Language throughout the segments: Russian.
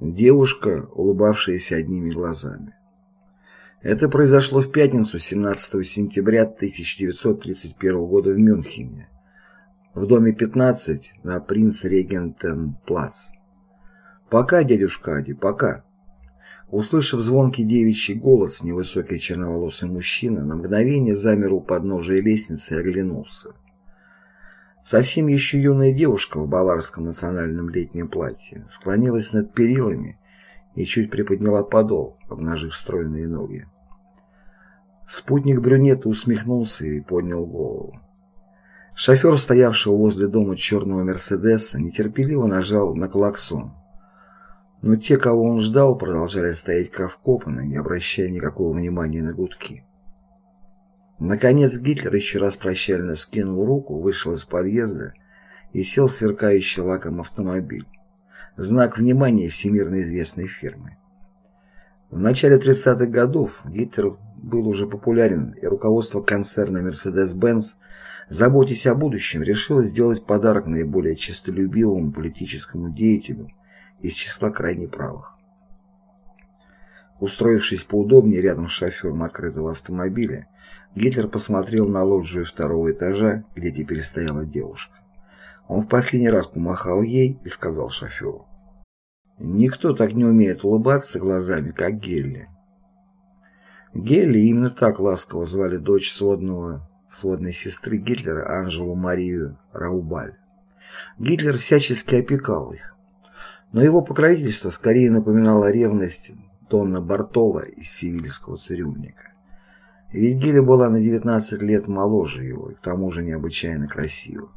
Девушка, улыбавшаяся одними глазами. Это произошло в пятницу 17 сентября 1931 года в Мюнхене, в доме 15 на Принц-Регентен-Плац. «Пока, дядюшка Ади, пока!» Услышав звонкий девичий голос, невысокий черноволосый мужчина на мгновение замер у подножия лестницы и оглянулся. Совсем еще юная девушка в баварском национальном летнем платье склонилась над перилами и чуть приподняла подол, обнажив стройные ноги. Спутник брюнета усмехнулся и поднял голову. Шофер, стоявшего возле дома черного Мерседеса, нетерпеливо нажал на клаксон. Но те, кого он ждал, продолжали стоять как не обращая никакого внимания на гудки. Наконец Гитлер еще раз прощально скинул руку, вышел из подъезда и сел в сверкающий лаком автомобиль. Знак внимания всемирно известной фирмы. В начале 30-х годов Гитлер был уже популярен, и руководство концерна Mercedes-Benz, заботясь о будущем, решило сделать подарок наиболее честолюбивому политическому деятелю из числа крайне правых. Устроившись поудобнее рядом с шофером открытого автомобиля, Гитлер посмотрел на лоджию второго этажа, где теперь стояла девушка. Он в последний раз помахал ей и сказал шоферу. «Никто так не умеет улыбаться глазами, как Гелли». Гелли именно так ласково звали дочь сводного, сводной сестры Гитлера Анжелу Марию Раубаль. Гитлер всячески опекал их. Но его покровительство скорее напоминало ревность Донна Бартола из сивильского цирюльника. Ведь Гиля была на 19 лет моложе его и к тому же необычайно красива.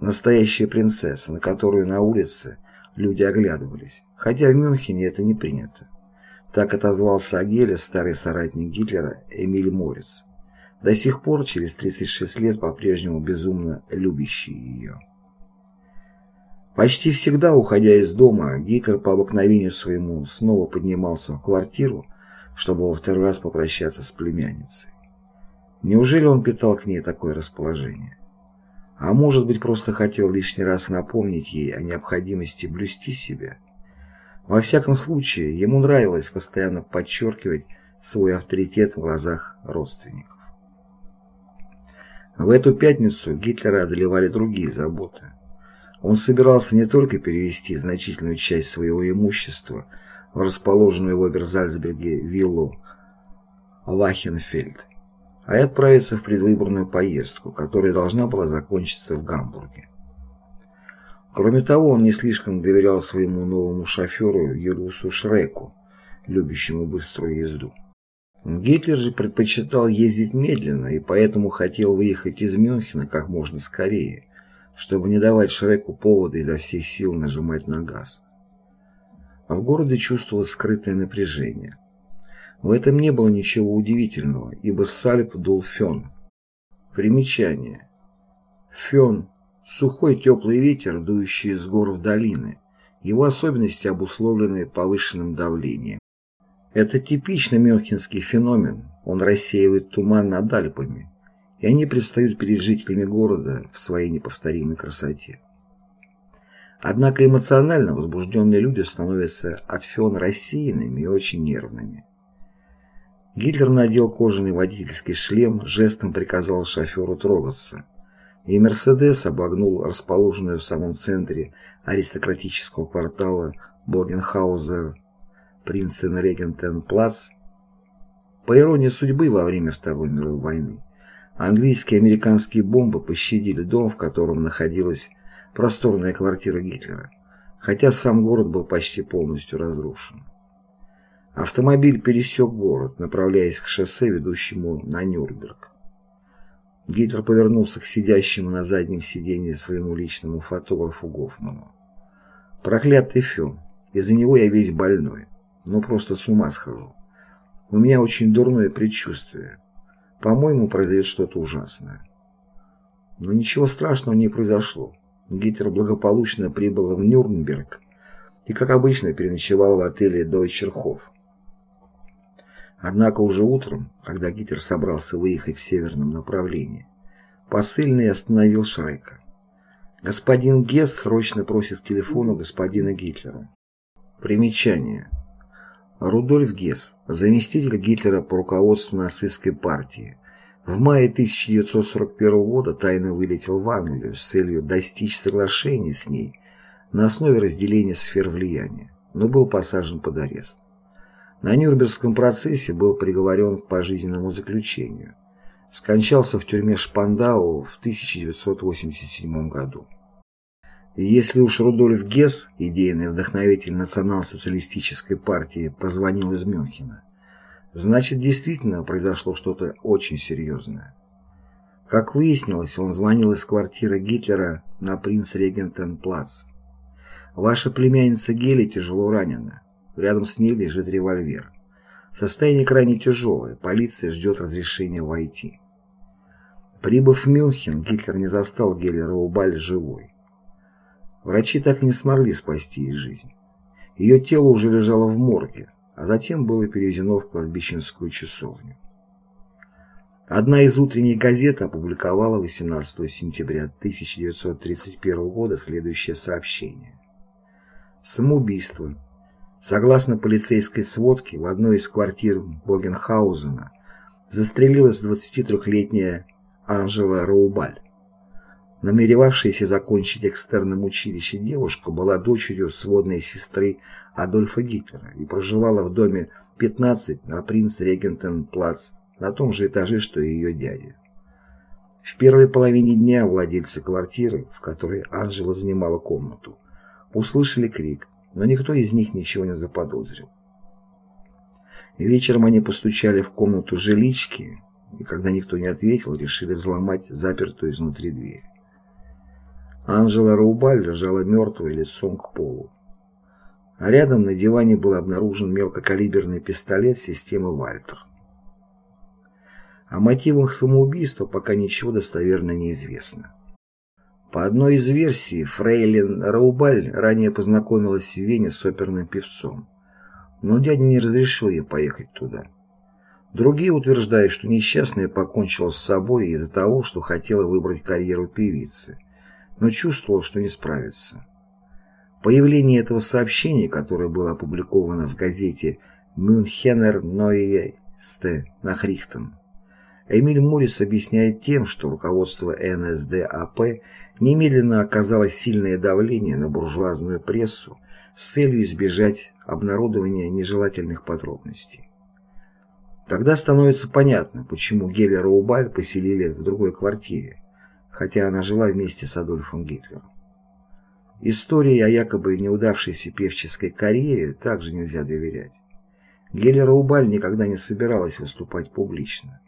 Настоящая принцесса, на которую на улице люди оглядывались, хотя в Мюнхене это не принято. Так отозвался о Геле старый соратник Гитлера Эмиль Морец, до сих пор, через 36 лет, по-прежнему безумно любящий ее. Почти всегда, уходя из дома, Гитлер по обыкновению своему снова поднимался в квартиру, чтобы во второй раз попрощаться с племянницей. Неужели он питал к ней такое расположение? А может быть, просто хотел лишний раз напомнить ей о необходимости блюсти себя? Во всяком случае, ему нравилось постоянно подчеркивать свой авторитет в глазах родственников. В эту пятницу Гитлера одолевали другие заботы. Он собирался не только перевести значительную часть своего имущества – в расположенную в Оберзальцберге виллу Вахенфельд, а и отправиться в предвыборную поездку, которая должна была закончиться в Гамбурге. Кроме того, он не слишком доверял своему новому шоферу Юлиусу Шреку, любящему быструю езду. Гитлер же предпочитал ездить медленно и поэтому хотел выехать из Мюнхена как можно скорее, чтобы не давать Шреку повода изо всех сил нажимать на газ в городе чувствовалось скрытое напряжение. В этом не было ничего удивительного, ибо с Альп дул фен. Примечание. Фен – сухой теплый ветер, дующий из гор в долины. Его особенности обусловлены повышенным давлением. Это типично мюнхенский феномен, он рассеивает туман над Альпами, и они предстают перед жителями города в своей неповторимой красоте. Однако эмоционально возбужденные люди становятся от фен рассеянными и очень нервными. Гитлер надел кожаный водительский шлем, жестом приказал шоферу трогаться, и «Мерседес» обогнул расположенную в самом центре аристократического квартала Боргенхаузер Принцен-Регентен-Плац. По иронии судьбы, во время Второй мировой войны английские и американские бомбы пощадили дом, в котором находилась просторная квартира Гитлера, хотя сам город был почти полностью разрушен. Автомобиль пересек город, направляясь к шоссе, ведущему на Нюрнберг. Гитлер повернулся к сидящему на заднем сиденье своему личному фотографу Гофману. «Проклятый Фен, из-за него я весь больной, ну просто с ума схожу. У меня очень дурное предчувствие. По-моему, произойдет что-то ужасное». Но ничего страшного не произошло. Гитлер благополучно прибыл в Нюрнберг и, как обычно, переночевал в отеле Дойчерхоф. Однако уже утром, когда Гитлер собрался выехать в северном направлении, посыльный остановил Шрека. «Господин Гесс срочно просит к телефону господина Гитлера». Примечание. Рудольф Гесс, заместитель Гитлера по руководству нацистской партии, в мае 1941 года тайно вылетел в Англию с целью достичь соглашения с ней на основе разделения сфер влияния, но был посажен под арест. На Нюрнбергском процессе был приговорен к пожизненному заключению. Скончался в тюрьме Шпандау в 1987 году. И если уж Рудольф Гесс, идейный вдохновитель национал-социалистической партии, позвонил из Мюнхена, значит действительно произошло что-то очень серьезное. Как выяснилось, он звонил из квартиры Гитлера на Принц-Регентен-Плац. Ваша племянница Гели тяжело ранена. Рядом с ней лежит револьвер. Состояние крайне тяжелое, полиция ждет разрешения войти. Прибыв в Мюнхен, Гитлер не застал Гели Раубаль живой. Врачи так и не смогли спасти ей жизнь. Ее тело уже лежало в морге, а затем было перевезено в кладбищенскую часовню. Одна из утренних газет опубликовала 18 сентября 1931 года следующее сообщение. Самоубийство. Согласно полицейской сводке, в одной из квартир Богенхаузена застрелилась 23-летняя Анжела Роубаль. Намеревавшаяся закончить экстерном училище девушка была дочерью сводной сестры Адольфа Гитлера и проживала в доме 15 на Принц-Регентен-Плац на том же этаже, что и ее дядя. В первой половине дня владельцы квартиры, в которой Анжела занимала комнату, услышали крик, но никто из них ничего не заподозрил. Вечером они постучали в комнату жилички, и когда никто не ответил, решили взломать запертую изнутри дверь. Анжела Раубаль лежала мертвой лицом к полу. А рядом на диване был обнаружен мелкокалиберный пистолет системы Вальтер. О мотивах самоубийства пока ничего достоверно не известно. По одной из версий, Фрейлин Раубаль ранее познакомилась в Вене с оперным певцом, но дядя не разрешил ей поехать туда. Другие утверждают, что несчастная покончила с собой из-за того, что хотела выбрать карьеру певицы, но чувствовала, что не справится. Появление этого сообщения, которое было опубликовано в газете «Мюнхенер Нойесте» Нахрихтен, Эмиль Моррис объясняет тем, что руководство НСДАП немедленно оказало сильное давление на буржуазную прессу с целью избежать обнародования нежелательных подробностей. Тогда становится понятно, почему Геллера Убаль поселили в другой квартире, хотя она жила вместе с Адольфом Гитлером. Истории о якобы неудавшейся певческой карьере также нельзя доверять. Геллера Убаль никогда не собиралась выступать публично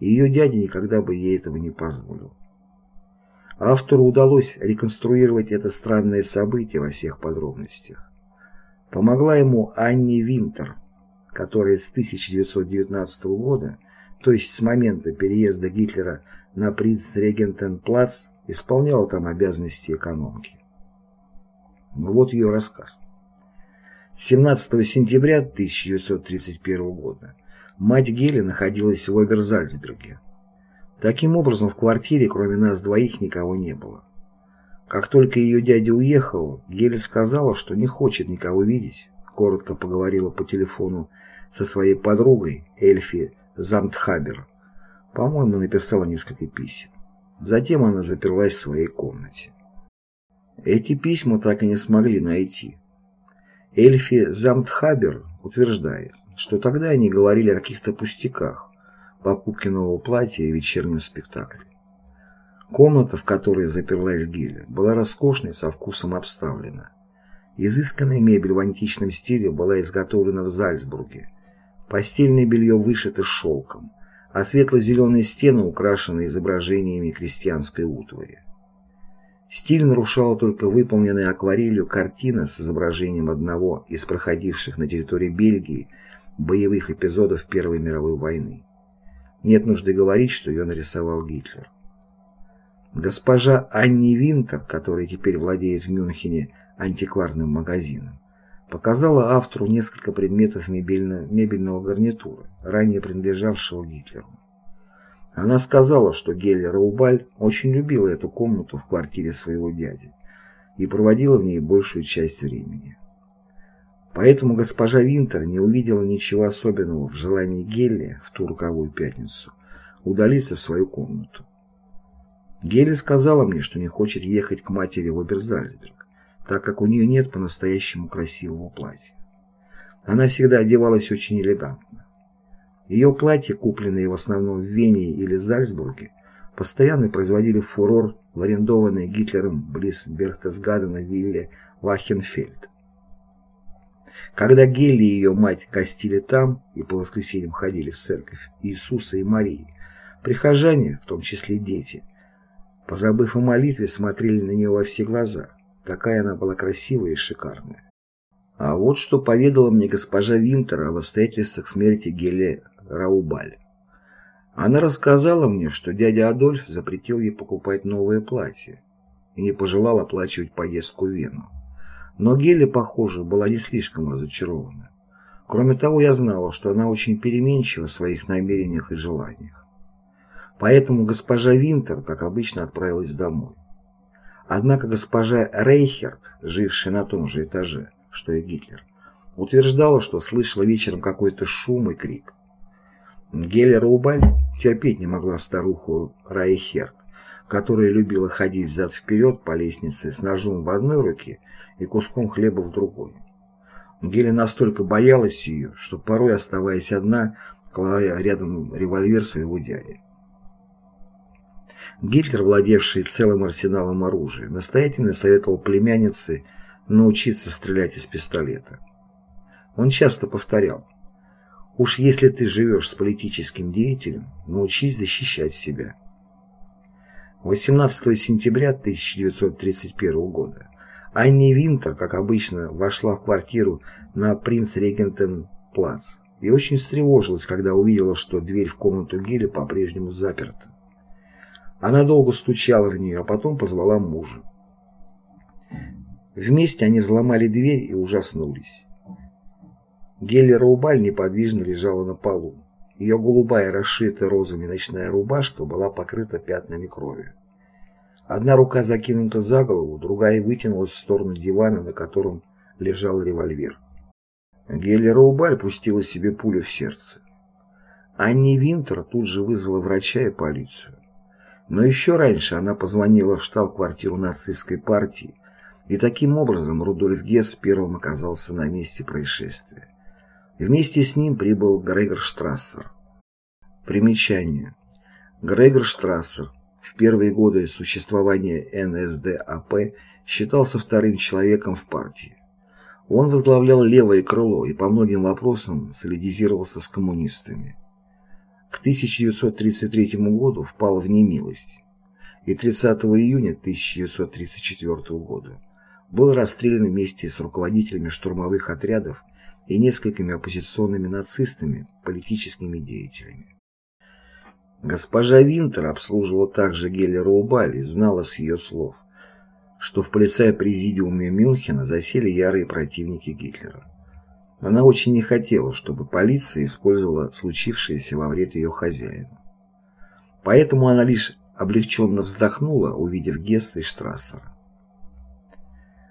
ее дядя никогда бы ей этого не позволил. Автору удалось реконструировать это странное событие во всех подробностях. Помогла ему Анни Винтер, которая с 1919 года, то есть с момента переезда Гитлера на Принц-Регентен-Плац, исполняла там обязанности экономки. Вот ее рассказ. 17 сентября 1931 года Мать Гели находилась в Оберзальцберге. Таким образом, в квартире кроме нас двоих никого не было. Как только ее дядя уехал, Гели сказала, что не хочет никого видеть, коротко поговорила по телефону со своей подругой Эльфи Замтхабер. По-моему, написала несколько писем. Затем она заперлась в своей комнате. Эти письма так и не смогли найти. Эльфи Замтхабер утверждает, что тогда они говорили о каких-то пустяках, покупке нового платья и вечернем спектакле. Комната, в которой заперлась Геля, была роскошной, со вкусом обставлена. Изысканная мебель в античном стиле была изготовлена в Зальцбурге. Постельное белье вышито шелком, а светло-зеленые стены украшены изображениями крестьянской утвари. Стиль нарушала только выполненная акварелью картина с изображением одного из проходивших на территории Бельгии боевых эпизодов Первой мировой войны. Нет нужды говорить, что ее нарисовал Гитлер. Госпожа Анни Винтер, которая теперь владеет в Мюнхене антикварным магазином, показала автору несколько предметов мебельно мебельного гарнитура, ранее принадлежавшего Гитлеру. Она сказала, что Геллер Раубаль очень любила эту комнату в квартире своего дяди и проводила в ней большую часть времени. Поэтому госпожа Винтер не увидела ничего особенного в желании Гелли в ту роковую пятницу удалиться в свою комнату. Гелли сказала мне, что не хочет ехать к матери в Оберзальцберг, так как у нее нет по-настоящему красивого платья. Она всегда одевалась очень элегантно. Ее платья, купленные в основном в Вене или Зальцбурге, постоянно производили фурор в арендованной Гитлером близ Берхтесгадена вилле Вахенфельд. Когда Гелли и ее мать гостили там и по воскресеньям ходили в церковь Иисуса и Марии, прихожане, в том числе дети, позабыв о молитве, смотрели на нее во все глаза. Такая она была красивая и шикарная. А вот что поведала мне госпожа Винтер об обстоятельствах смерти Гелли Раубаль. Она рассказала мне, что дядя Адольф запретил ей покупать новое платье и не пожелал оплачивать поездку в Вену. Но Гелли, похоже, была не слишком разочарована. Кроме того, я знала, что она очень переменчива в своих намерениях и желаниях. Поэтому госпожа Винтер, как обычно, отправилась домой. Однако госпожа Рейхерт, жившая на том же этаже, что и Гитлер, утверждала, что слышала вечером какой-то шум и крик. Геля Раубаль терпеть не могла старуху Райхерт, которая любила ходить взад-вперед по лестнице с ножом в одной руке и куском хлеба в другой. Геля настолько боялась ее, что порой, оставаясь одна, клала рядом револьвер своего дяди. Гитлер, владевший целым арсеналом оружия, настоятельно советовал племяннице научиться стрелять из пистолета. Он часто повторял, «Уж если ты живешь с политическим деятелем, научись защищать себя». 18 сентября 1931 года Анни Винтер, как обычно, вошла в квартиру на Принц-Регентен-плац и очень встревожилась, когда увидела, что дверь в комнату Гиля по-прежнему заперта. Она долго стучала в нее, а потом позвала мужа. Вместе они взломали дверь и ужаснулись. Гелли Раубаль неподвижно лежала на полу. Ее голубая, расшитая розовыми ночная рубашка была покрыта пятнами крови. Одна рука закинута за голову, другая вытянулась в сторону дивана, на котором лежал револьвер. Гелли Раубаль пустила себе пулю в сердце. Анни Винтер тут же вызвала врача и полицию. Но еще раньше она позвонила в штаб-квартиру нацистской партии, и таким образом Рудольф Гесс первым оказался на месте происшествия. Вместе с ним прибыл Грегор Штрассер. Примечание. Грегор Штрассер в первые годы существования НСДАП считался вторым человеком в партии. Он возглавлял левое крыло и по многим вопросам солидизировался с коммунистами. К 1933 году впал в немилость и 30 июня 1934 года был расстрелян вместе с руководителями штурмовых отрядов и несколькими оппозиционными нацистами, политическими деятелями. Госпожа Винтер обслуживала также Геллера Убали, знала с ее слов, что в полицай-президиуме Мюнхена засели ярые противники Гитлера. Она очень не хотела, чтобы полиция использовала случившееся во вред ее хозяину. Поэтому она лишь облегченно вздохнула, увидев Гесса и Штрассера.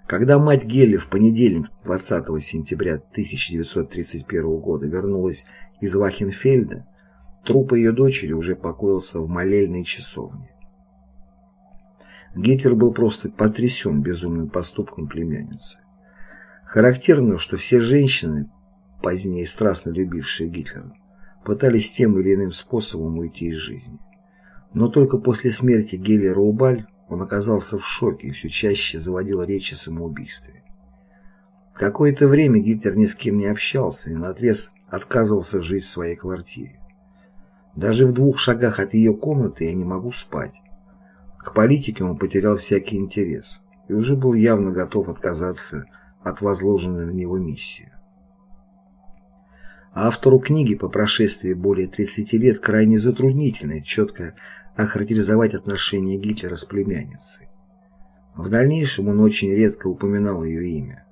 Когда мать Гелли в понедельник 20 сентября 1931 года вернулась из Вахенфельда, Труп ее дочери уже покоился в молельной часовне. Гитлер был просто потрясен безумным поступком племянницы. Характерно, что все женщины, позднее страстно любившие Гитлера, пытались тем или иным способом уйти из жизни. Но только после смерти Геллера Убаль он оказался в шоке и все чаще заводил речи о самоубийстве. Какое-то время Гитлер ни с кем не общался и наотрез отказывался жить в своей квартире. Даже в двух шагах от ее комнаты я не могу спать. К политике он потерял всякий интерес и уже был явно готов отказаться от возложенной на него миссии. Автору книги по прошествии более 30 лет крайне затруднительно четко охарактеризовать отношения Гитлера с племянницей. В дальнейшем он очень редко упоминал ее имя.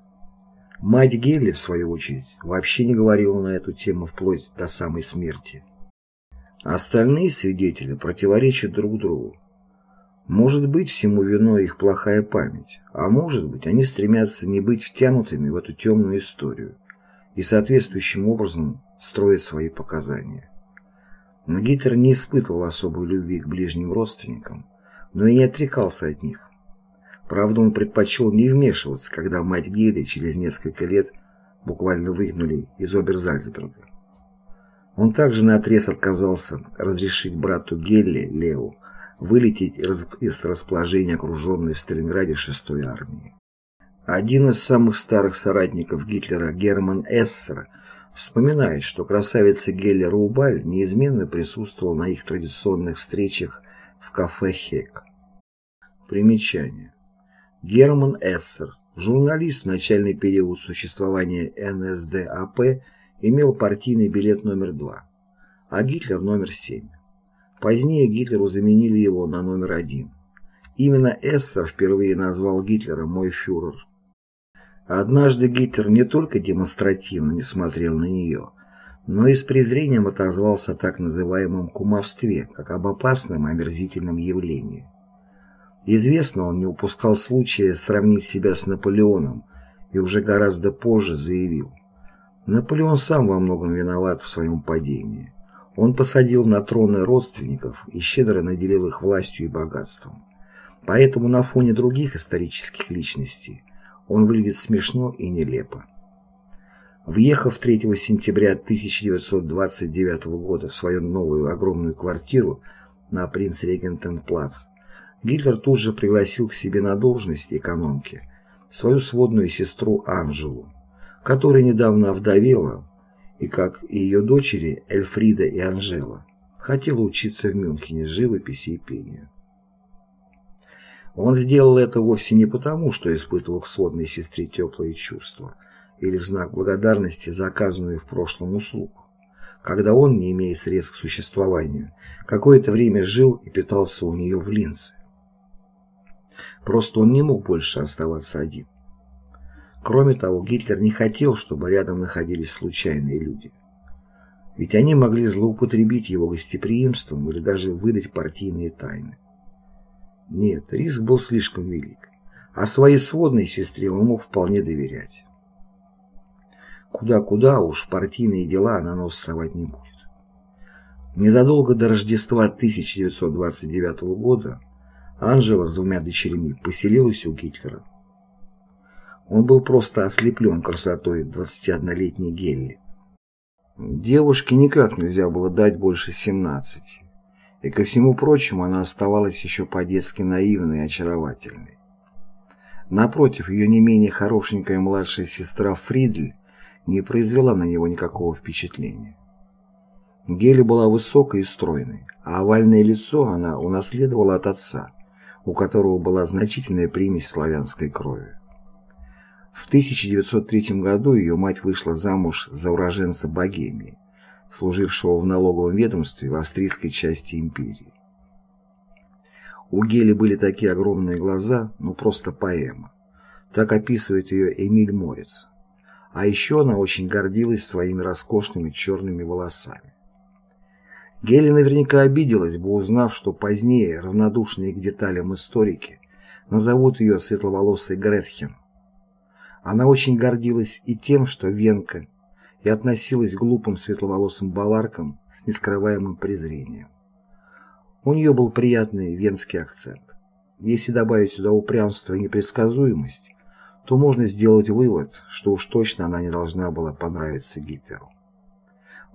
Мать Гелли, в свою очередь, вообще не говорила на эту тему вплоть до самой смерти. Остальные свидетели противоречат друг другу. Может быть, всему виной их плохая память, а может быть, они стремятся не быть втянутыми в эту темную историю и соответствующим образом строят свои показания. Но Гитлер не испытывал особой любви к ближним родственникам, но и не отрекался от них. Правда, он предпочел не вмешиваться, когда мать Гели через несколько лет буквально выгнали из Оберзальцберга. Он также наотрез отказался разрешить брату Гелли, Лео, вылететь из расположения окруженной в Сталинграде 6-й армии. Один из самых старых соратников Гитлера, Герман Эссер, вспоминает, что красавица Гелли Раубаль неизменно присутствовала на их традиционных встречах в кафе «Хек». Примечание. Герман Эссер, журналист в начальный период существования НСДАП, имел партийный билет номер два, а Гитлер номер семь. Позднее Гитлеру заменили его на номер один. Именно Эссер впервые назвал Гитлера «мой фюрер». Однажды Гитлер не только демонстративно не смотрел на нее, но и с презрением отозвался о так называемом кумовстве, как об опасном омерзительном явлении. Известно, он не упускал случая сравнить себя с Наполеоном и уже гораздо позже заявил. Наполеон сам во многом виноват в своем падении. Он посадил на троны родственников и щедро наделил их властью и богатством. Поэтому на фоне других исторических личностей он выглядит смешно и нелепо. Въехав 3 сентября 1929 года в свою новую огромную квартиру на Принц-Регентен-Плац, Гитлер тут же пригласил к себе на должность экономки свою сводную сестру Анжелу, которая недавно овдовела и, как и ее дочери Эльфрида и Анжела, хотела учиться в Мюнхене живописи и пению. Он сделал это вовсе не потому, что испытывал к сводной сестре теплые чувства или в знак благодарности за оказанную в прошлом услугу, когда он, не имея средств к существованию, какое-то время жил и питался у нее в Линце. Просто он не мог больше оставаться один. Кроме того, Гитлер не хотел, чтобы рядом находились случайные люди. Ведь они могли злоупотребить его гостеприимством или даже выдать партийные тайны. Нет, риск был слишком велик, а своей сводной сестре он мог вполне доверять. Куда-куда уж партийные дела она нос совать не будет. Незадолго до Рождества 1929 года Анжела с двумя дочерьми поселилась у Гитлера. Он был просто ослеплен красотой 21-летней Гелли. Девушке никак нельзя было дать больше 17. И ко всему прочему она оставалась еще по-детски наивной и очаровательной. Напротив, ее не менее хорошенькая младшая сестра Фридль не произвела на него никакого впечатления. Гели была высокой и стройной, а овальное лицо она унаследовала от отца, у которого была значительная примесь славянской крови. В 1903 году ее мать вышла замуж за уроженца Богемии, служившего в налоговом ведомстве в австрийской части империи. У Гели были такие огромные глаза, ну просто поэма. Так описывает ее Эмиль Морец. А еще она очень гордилась своими роскошными черными волосами. Гели наверняка обиделась бы, узнав, что позднее равнодушные к деталям историки назовут ее светловолосой Гретхен. Она очень гордилась и тем, что венка, и относилась к глупым светловолосым баваркам с нескрываемым презрением. У нее был приятный венский акцент. Если добавить сюда упрямство и непредсказуемость, то можно сделать вывод, что уж точно она не должна была понравиться Гитлеру.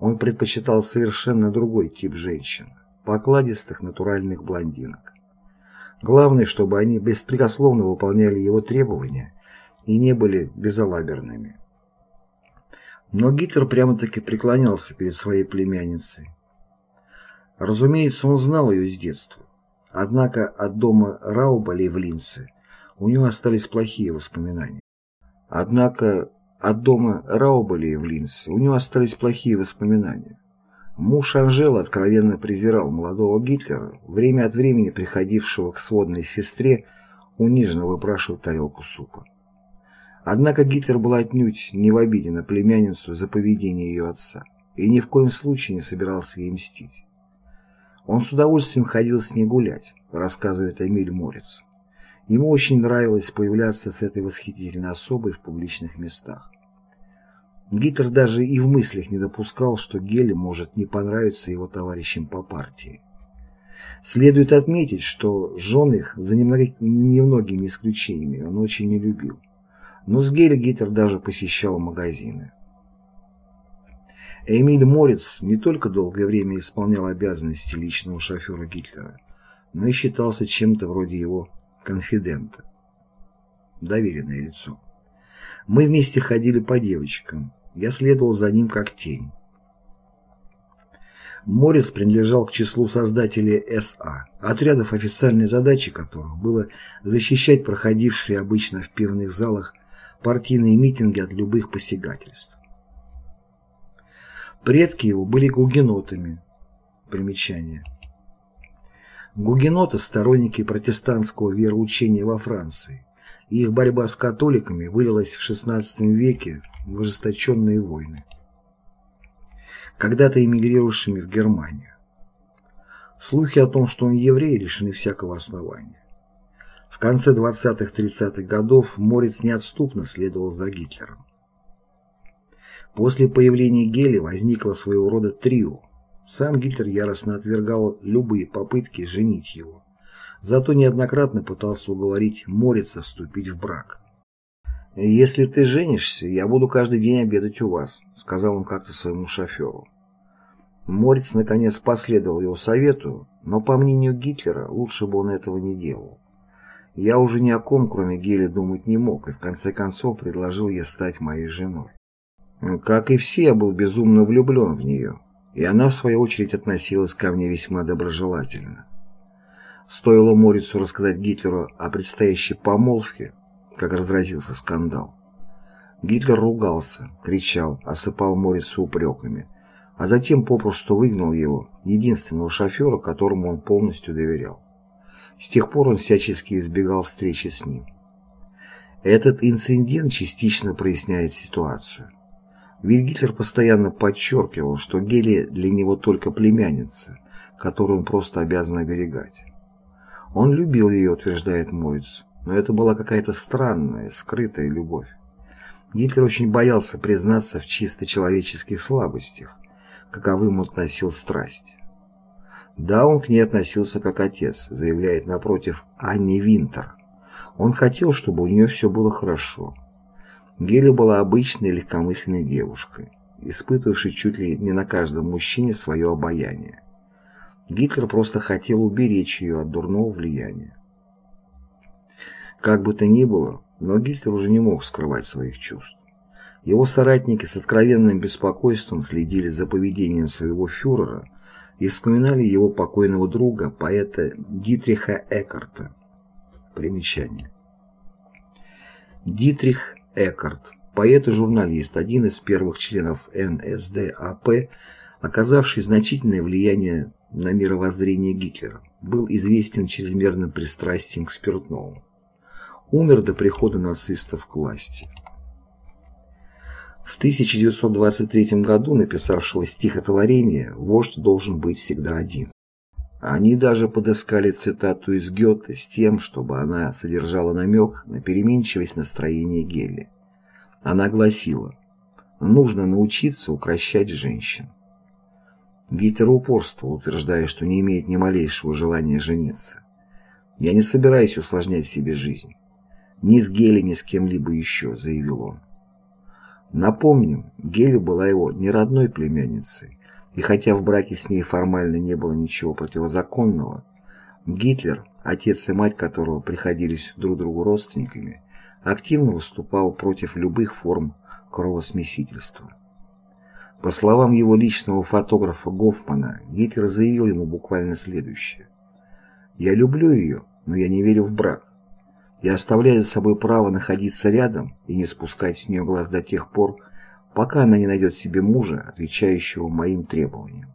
Он предпочитал совершенно другой тип женщин, покладистых натуральных блондинок. Главное, чтобы они беспрекословно выполняли его требования и не были безалаберными. Но Гитлер прямо-таки преклонялся перед своей племянницей. Разумеется, он знал ее с детства. Однако от дома Раубалей в Линце у него остались плохие воспоминания. Однако от дома Раубалей в Линце у него остались плохие воспоминания. Муж Анжелы откровенно презирал молодого Гитлера, время от времени приходившего к сводной сестре униженно выпрашивать тарелку супа. Однако Гитлер был отнюдь не в обиде на племянницу за поведение ее отца и ни в коем случае не собирался ей мстить. Он с удовольствием ходил с ней гулять, рассказывает Эмиль Морец. Ему очень нравилось появляться с этой восхитительной особой в публичных местах. Гитлер даже и в мыслях не допускал, что Геле может не понравиться его товарищам по партии. Следует отметить, что жен их, за немногими исключениями, он очень не любил. Но с Геле Гитлер даже посещал магазины. Эмиль Морец не только долгое время исполнял обязанности личного шофера Гитлера, но и считался чем-то вроде его конфидента. Доверенное лицо. Мы вместе ходили по девочкам. Я следовал за ним как тень. Морец принадлежал к числу создателей СА, отрядов официальной задачей которых было защищать проходившие обычно в пивных залах партийные митинги от любых посягательств. Предки его были гугенотами. Примечание. Гугеноты – сторонники протестантского вероучения во Франции. И их борьба с католиками вылилась в XVI веке в ожесточенные войны, когда-то эмигрировавшими в Германию. Слухи о том, что он еврей, лишены всякого основания. В конце 20-30-х годов Морец неотступно следовал за Гитлером. После появления Гели возникло своего рода трио. Сам Гитлер яростно отвергал любые попытки женить его. Зато неоднократно пытался уговорить Морица вступить в брак. «Если ты женишься, я буду каждый день обедать у вас», — сказал он как-то своему шоферу. Морец наконец последовал его совету, но, по мнению Гитлера, лучше бы он этого не делал. Я уже ни о ком, кроме Гели, думать не мог, и в конце концов предложил ей стать моей женой. Как и все, я был безумно влюблен в нее, и она, в свою очередь, относилась ко мне весьма доброжелательно. Стоило Морицу рассказать Гитлеру о предстоящей помолвке, как разразился скандал. Гитлер ругался, кричал, осыпал Морицу упреками, а затем попросту выгнал его, единственного шофера, которому он полностью доверял. С тех пор он всячески избегал встречи с ним. Этот инцидент частично проясняет ситуацию. Ведь Гитлер постоянно подчеркивал, что Гелия для него только племянница, которую он просто обязан оберегать. Он любил ее, утверждает Мойц, но это была какая-то странная, скрытая любовь. Гитлер очень боялся признаться в чисто человеческих слабостях, каковым он относил страсть. Да, он к ней относился как отец, заявляет напротив Анни Винтер. Он хотел, чтобы у нее все было хорошо. Геля была обычной легкомысленной девушкой, испытывавшей чуть ли не на каждом мужчине свое обаяние. Гитлер просто хотел уберечь ее от дурного влияния. Как бы то ни было, но Гитлер уже не мог скрывать своих чувств. Его соратники с откровенным беспокойством следили за поведением своего фюрера и вспоминали его покойного друга, поэта Дитриха Эккарта. Примечание. Дитрих Эккарт, поэт и журналист, один из первых членов НСДАП, оказавший значительное влияние на мировоззрение Гитлера, был известен чрезмерным пристрастием к спиртному. Умер до прихода нацистов к власти. В 1923 году написавшего стихотворение «Вождь должен быть всегда один». Они даже подыскали цитату из Гёте с тем, чтобы она содержала намек на переменчивость настроения Гелли. Она гласила «Нужно научиться укращать женщин». Гитлер упорствовал, утверждая, что не имеет ни малейшего желания жениться. «Я не собираюсь усложнять себе жизнь. Ни с Гелли, ни с кем-либо еще», — заявил он. Напомним, Геля была его не родной племянницей, и хотя в браке с ней формально не было ничего противозаконного, Гитлер, отец и мать которого приходились друг другу родственниками, активно выступал против любых форм кровосмесительства. По словам его личного фотографа Гофмана, Гитлер заявил ему буквально следующее. «Я люблю ее, но я не верю в брак. Я оставляю за собой право находиться рядом и не спускать с нее глаз до тех пор, пока она не найдет себе мужа, отвечающего моим требованиям.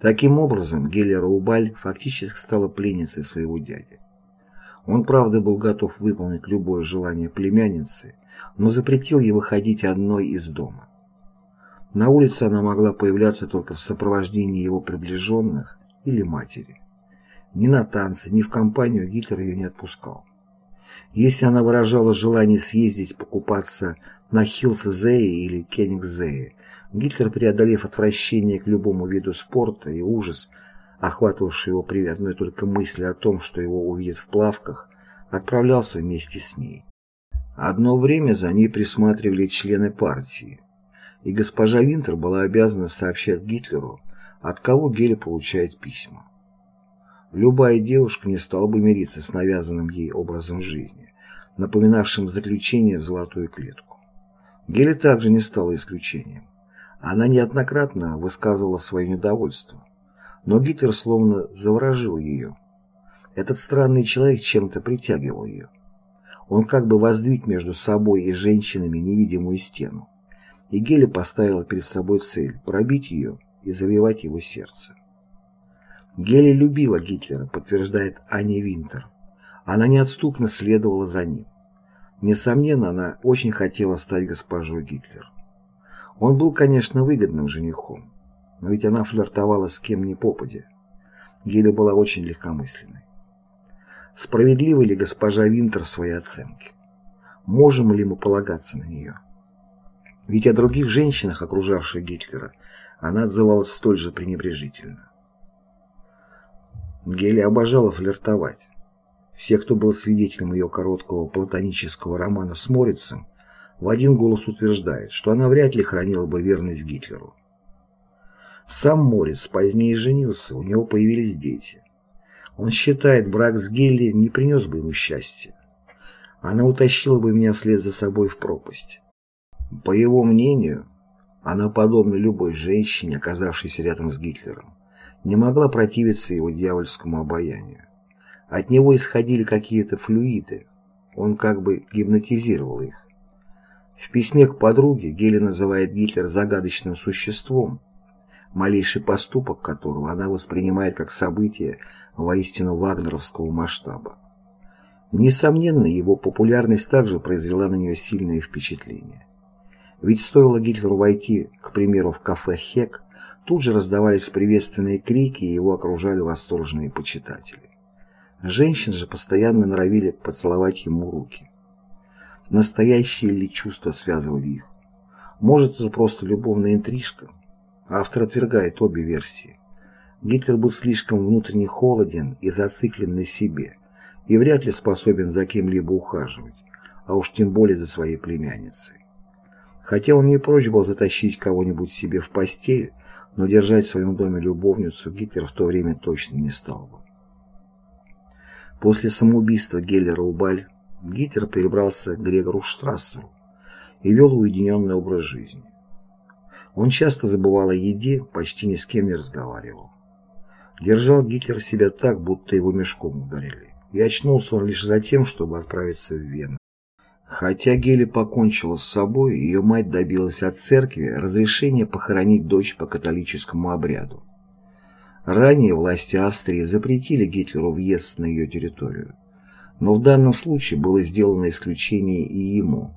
Таким образом, Гелия Раубаль фактически стала пленницей своего дяди. Он, правда, был готов выполнить любое желание племянницы, но запретил ей выходить одной из дома. На улице она могла появляться только в сопровождении его приближенных или матери. Ни на танцы, ни в компанию Гитлер ее не отпускал. Если она выражала желание съездить покупаться на Хилсзее или Кенигсзее, Гитлер, преодолев отвращение к любому виду спорта и ужас, охватывавший его при одной только мысли о том, что его увидят в плавках, отправлялся вместе с ней. Одно время за ней присматривали члены партии, и госпожа Винтер была обязана сообщать Гитлеру, от кого Геля получает письма. Любая девушка не стала бы мириться с навязанным ей образом жизни, напоминавшим заключение в золотую клетку. Геля также не стала исключением. Она неоднократно высказывала свое недовольство, но Гитлер словно заворожил ее. Этот странный человек чем-то притягивал ее. Он как бы воздвиг между собой и женщинами невидимую стену, и Геля поставила перед собой цель пробить ее и завоевать его сердце. Гели любила Гитлера, подтверждает Аня Винтер. Она неотступно следовала за ним. Несомненно, она очень хотела стать госпожой Гитлер. Он был, конечно, выгодным женихом, но ведь она флиртовала с кем ни попадя. Геля была очень легкомысленной. Справедлива ли госпожа Винтер в своей оценке? Можем ли мы полагаться на нее? Ведь о других женщинах, окружавших Гитлера, она отзывалась столь же пренебрежительно. Гели обожала флиртовать. Все, кто был свидетелем ее короткого платонического романа с Морицем, в один голос утверждает, что она вряд ли хранила бы верность Гитлеру. Сам Морец позднее женился, у него появились дети. Он считает, брак с Гелли не принес бы ему счастья. Она утащила бы меня вслед за собой в пропасть. По его мнению, она подобна любой женщине, оказавшейся рядом с Гитлером не могла противиться его дьявольскому обаянию. От него исходили какие-то флюиды, он как бы гипнотизировал их. В письме к подруге Гели называет Гитлер загадочным существом, малейший поступок которого она воспринимает как событие воистину вагнеровского масштаба. Несомненно, его популярность также произвела на нее сильное впечатление. Ведь стоило Гитлеру войти, к примеру, в кафе «Хек», Тут же раздавались приветственные крики, и его окружали восторженные почитатели. Женщин же постоянно норовили поцеловать ему руки. Настоящие ли чувства связывали их? Может, это просто любовная интрижка? Автор отвергает обе версии. Гитлер был слишком внутренне холоден и зациклен на себе, и вряд ли способен за кем-либо ухаживать, а уж тем более за своей племянницей. Хотя он не прочь был затащить кого-нибудь себе в постель, но держать в своем доме любовницу Гитлер в то время точно не стал бы. После самоубийства Геллера Убаль Гитлер перебрался к Грегору Штрассеру и вел уединенный образ жизни. Он часто забывал о еде, почти ни с кем не разговаривал. Держал Гитлер себя так, будто его мешком ударили, и очнулся он лишь за тем, чтобы отправиться в Вену. Хотя Гели покончила с собой, ее мать добилась от церкви разрешения похоронить дочь по католическому обряду. Ранее власти Австрии запретили Гитлеру въезд на ее территорию. Но в данном случае было сделано исключение и ему.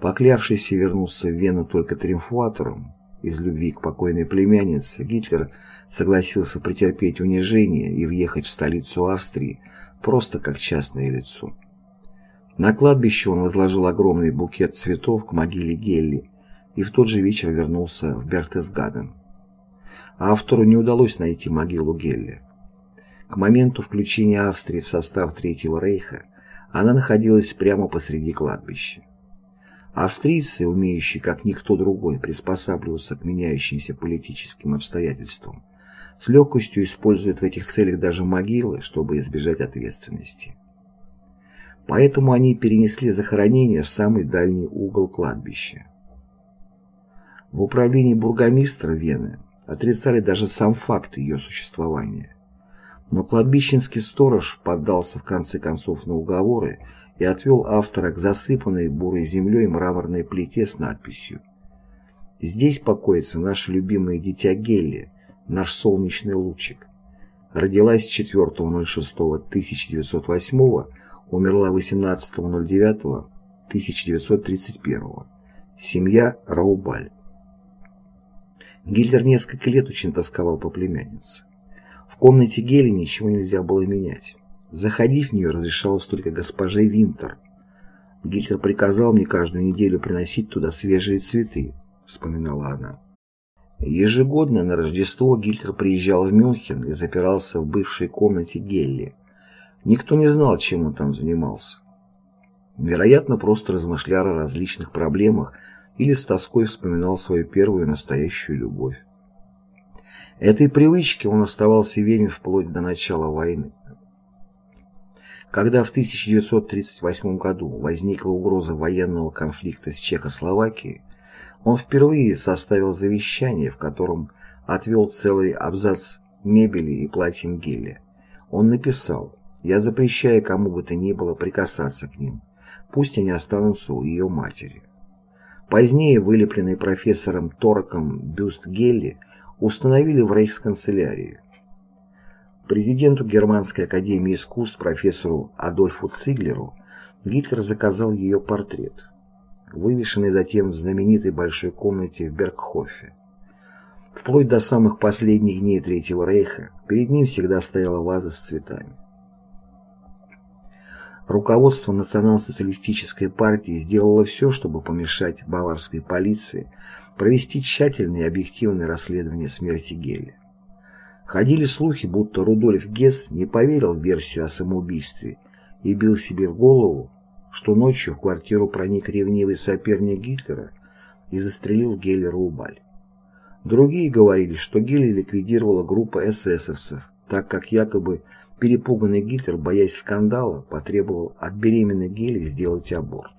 Поклявшийся вернуться в Вену только триумфатором, из любви к покойной племяннице, Гитлер согласился претерпеть унижение и въехать в столицу Австрии просто как частное лицо. На кладбище он возложил огромный букет цветов к могиле Гелли и в тот же вечер вернулся в Бертесгаден. Автору не удалось найти могилу Гелли. К моменту включения Австрии в состав Третьего Рейха она находилась прямо посреди кладбища. Австрийцы, умеющие как никто другой приспосабливаться к меняющимся политическим обстоятельствам, с легкостью используют в этих целях даже могилы, чтобы избежать ответственности. Поэтому они перенесли захоронение в самый дальний угол кладбища. В управлении бургомистра Вены отрицали даже сам факт ее существования. Но кладбищенский сторож поддался в конце концов на уговоры и отвел автора к засыпанной бурой землей мраморной плите с надписью «Здесь покоится наше любимое дитя Гелли, наш солнечный лучик. Родилась 4.06.1908 умерла 18.09.1931. Семья Раубаль. Гитлер несколько лет очень тосковал по племяннице. В комнате Гели ничего нельзя было менять. Заходить в нее разрешалось только госпоже Винтер. Гитлер приказал мне каждую неделю приносить туда свежие цветы, вспоминала она. Ежегодно на Рождество Гитлер приезжал в Мюнхен и запирался в бывшей комнате Гелли. Никто не знал, чем он там занимался. Вероятно, просто размышлял о различных проблемах или с тоской вспоминал свою первую настоящую любовь. Этой привычке он оставался верен вплоть до начала войны. Когда в 1938 году возникла угроза военного конфликта с Чехословакией, он впервые составил завещание, в котором отвел целый абзац мебели и платьем Геля. Он написал «Я запрещаю кому бы то ни было прикасаться к ним, пусть они останутся у ее матери». Позднее вылепленный профессором Торком бюст Гелли установили в рейхсканцелярии. Президенту Германской академии искусств профессору Адольфу Циглеру Гитлер заказал ее портрет, вывешенный затем в знаменитой большой комнате в Бергхофе. Вплоть до самых последних дней Третьего Рейха перед ним всегда стояла ваза с цветами. Руководство национал-социалистической партии сделало все, чтобы помешать баварской полиции провести тщательное и объективное расследование смерти Геля. Ходили слухи, будто Рудольф Гесс не поверил в версию о самоубийстве и бил себе в голову, что ночью в квартиру проник ревнивый соперник Гитлера и застрелил Геллера Убаль. Другие говорили, что Гелли ликвидировала группа эсэсовцев, так как якобы Перепуганный Гитлер, боясь скандала, потребовал от беременной Гели сделать аборт.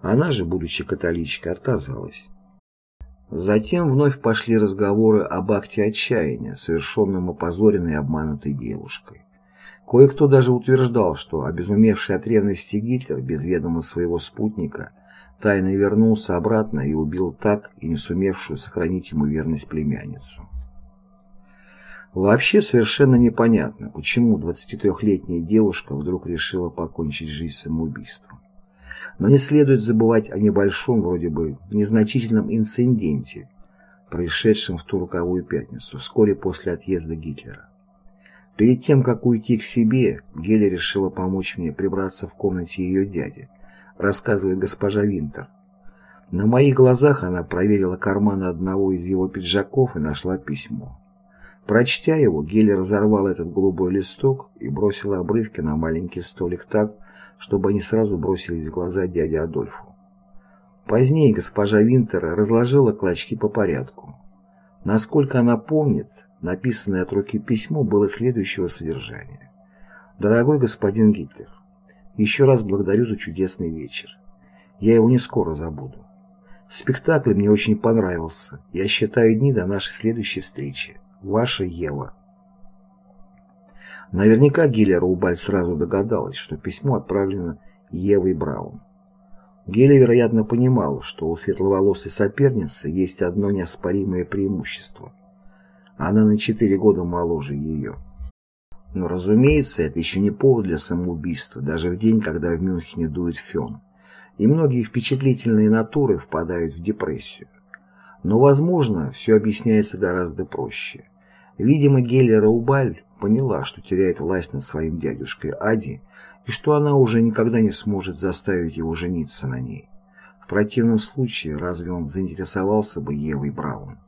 Она же, будучи католичкой, отказалась. Затем вновь пошли разговоры об акте отчаяния, совершенном опозоренной и обманутой девушкой. Кое-кто даже утверждал, что обезумевший от ревности Гитлер без ведома своего спутника тайно вернулся обратно и убил так и не сумевшую сохранить ему верность племянницу. Вообще совершенно непонятно, почему 23-летняя девушка вдруг решила покончить жизнь самоубийством. Но не следует забывать о небольшом, вроде бы, незначительном инциденте, происшедшем в ту роковую пятницу, вскоре после отъезда Гитлера. Перед тем, как уйти к себе, Геля решила помочь мне прибраться в комнате ее дяди, рассказывает госпожа Винтер. На моих глазах она проверила карманы одного из его пиджаков и нашла письмо. Прочтя его, Гелли разорвал этот голубой листок и бросила обрывки на маленький столик так, чтобы они сразу бросились в глаза дяде Адольфу. Позднее госпожа Винтер разложила клочки по порядку. Насколько она помнит, написанное от руки письмо было следующего содержания. «Дорогой господин Гитлер, еще раз благодарю за чудесный вечер. Я его не скоро забуду. Спектакль мне очень понравился. Я считаю дни до нашей следующей встречи. Ваша Ева. Наверняка Гиллера Убаль сразу догадалась, что письмо отправлено Евой Браун. Гелли, вероятно, понимал, что у светловолосой соперницы есть одно неоспоримое преимущество. Она на четыре года моложе ее. Но, разумеется, это еще не повод для самоубийства, даже в день, когда в Мюнхене дует фен. И многие впечатлительные натуры впадают в депрессию. Но, возможно, все объясняется гораздо проще. Видимо, Гелия Раубаль поняла, что теряет власть над своим дядюшкой Ади, и что она уже никогда не сможет заставить его жениться на ней. В противном случае, разве он заинтересовался бы Евой Браун?